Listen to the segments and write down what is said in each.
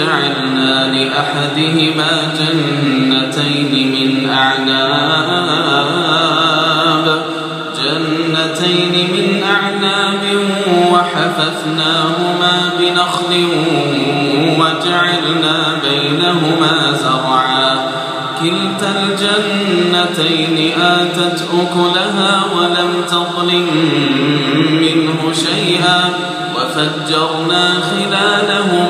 الرجلين جعلنا لأحدهما جنتين من أعناب. جنتين من أعناب وحففناهما بنخل وجعلنا بينهما زرعا. كلتا الجنتين آتت أكلها ولم تظلم منه شيئا. وفجرنا خلالهما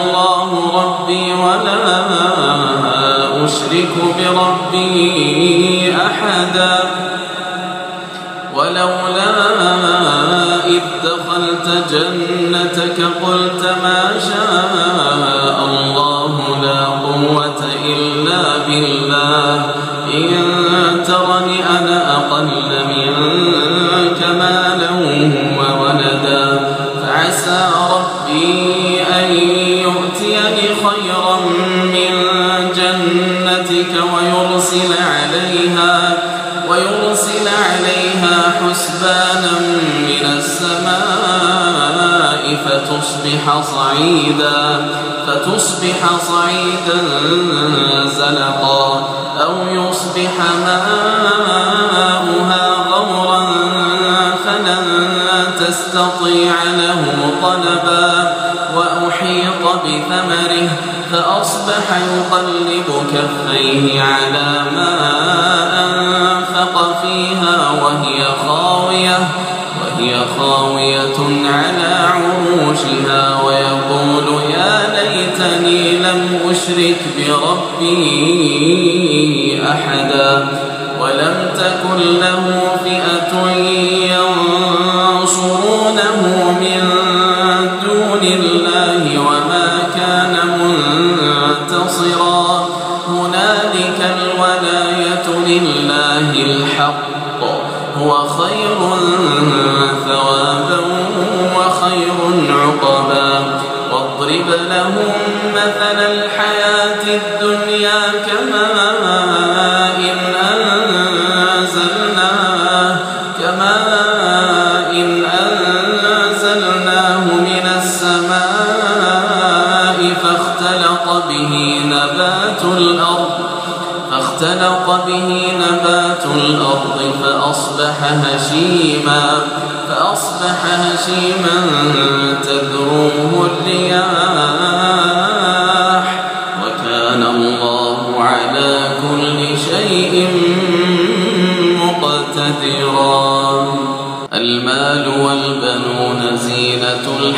أشرك بربي أحدا ولولا إذ دخلت جنتك قلت ما شاء الله لا قوة إلا بالله إن ترني أنا أقل منك جنتك ويرسل عليها ويرسل عليها حسبانا من السماء فتصبح صعيدا فتصبح صعيدا زلقا أو يصبح ماؤها غورا فلن تستطيع له طلبا وأحيط بثمره فأصبح يقلب كفيه على ما أنفق فيها وهي خاوية وهي خاوية على عروشها ويقول يا ليتني لم أشرك بربي أحدا ولم تكن له فئة ينصرونه لهم مثل الحياة الدنيا كماء إن أنزلناه إن أنزلناه من السماء فاختلط به نبات الأرض فاختلط به نبات الأرض فأصبح هشيما فأصبح هشيما تذروه الرياح.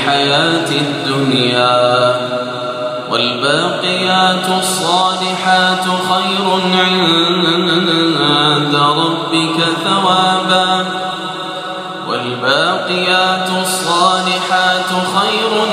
الحياة الدنيا والباقيات الصالحات خير عند ربك ثوابا والباقيات الصالحات خير عند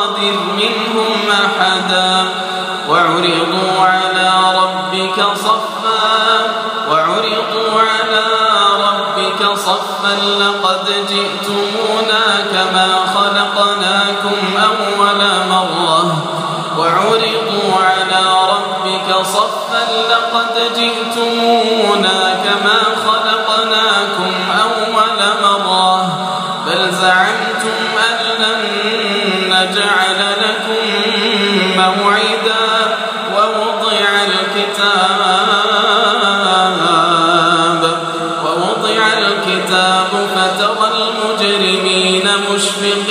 صفا لقد جئتمونا كما خلقناكم أول مشفقين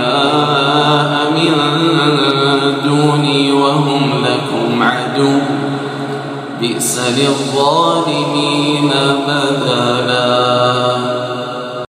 بئس للظالمين بدلا